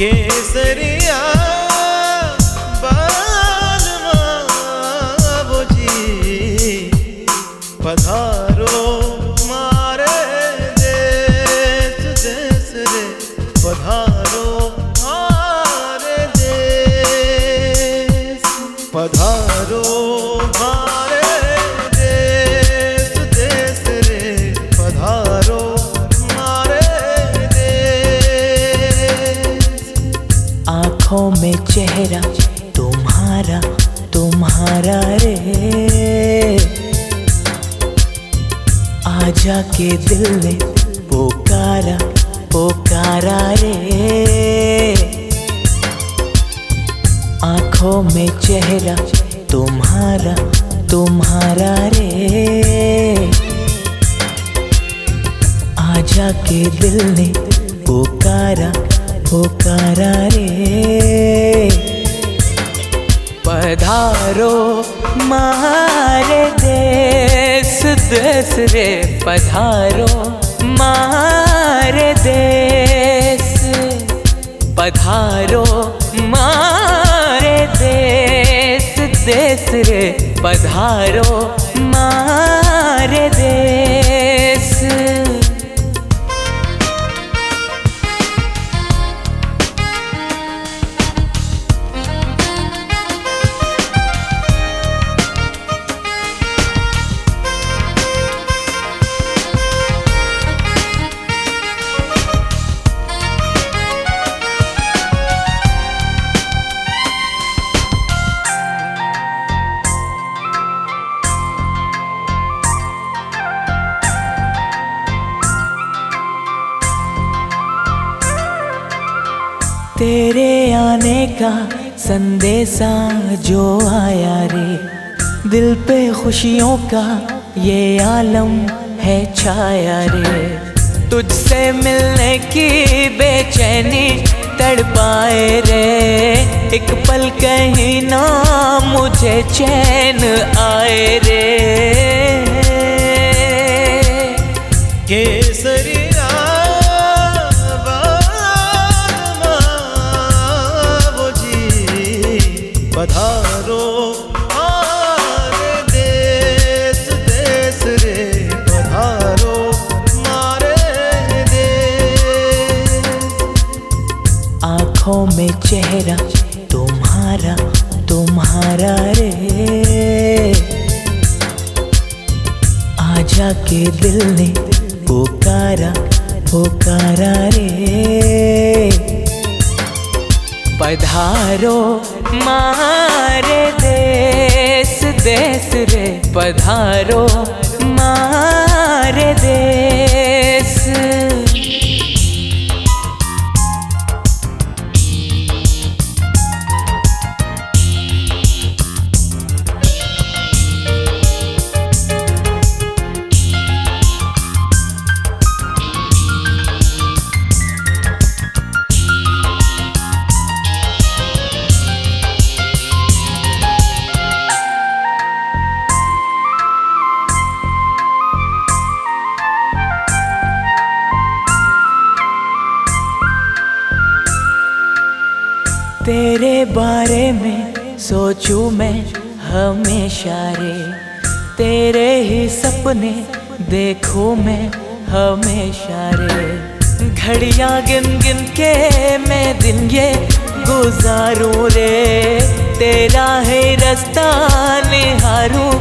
केसरिया बालमा जी। पधारो मारे देश रे। पधारो मारे देश पधारो आजा के दिल ने पुकारा पुकारा रे। आँखों में चेहरा तुम्हारा तुम्हारा रे। आजा के दिल ने पुकारा पुकारा रे। पधारो मारे देश देश रे पधारो मारे देश। पधारो मारे देश। देश रे पधारो मारे देश तेरे आने का संदेशा जो आया रे। दिल पे खुशियों का ये आलम है छाया रे। तुझसे मिलने की बेचैनी तड़पाए रे। एक पल कहीं ना मुझे चैन आए रे। केसरिया में चेहरा तुम्हारा तुम्हारा रे। आजा के दिल ने पुकारा पुकारा रे। पधारो मारे देश देश रे। पधारो मारे देश। तेरे बारे में सोचूं मैं हमेशा रे। तेरे ही सपने देखूँ मैं हमेशा रे। घड़ियाँ गिन गिन के मैं दिन ये गुजारूं रे। तेरा है रास्ता निहारूं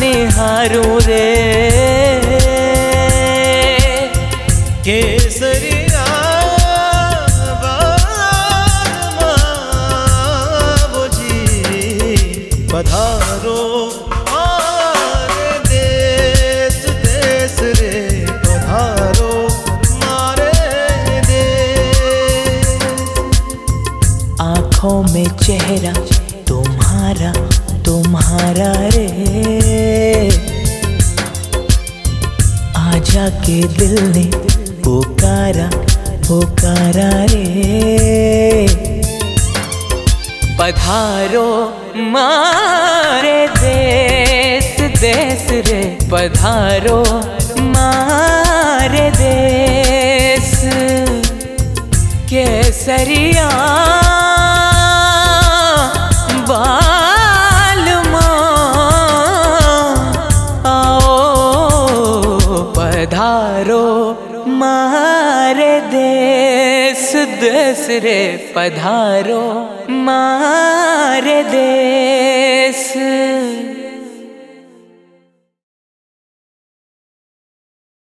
निहारूं रे। चेहरा तुम्हारा तुम्हारा रे। आजा के दिल ने पुकारा पुकारा रे। पधारो मारे देश देश रे। पधारो मारे देश। केसरिया सुदसरे पधारो मारे देश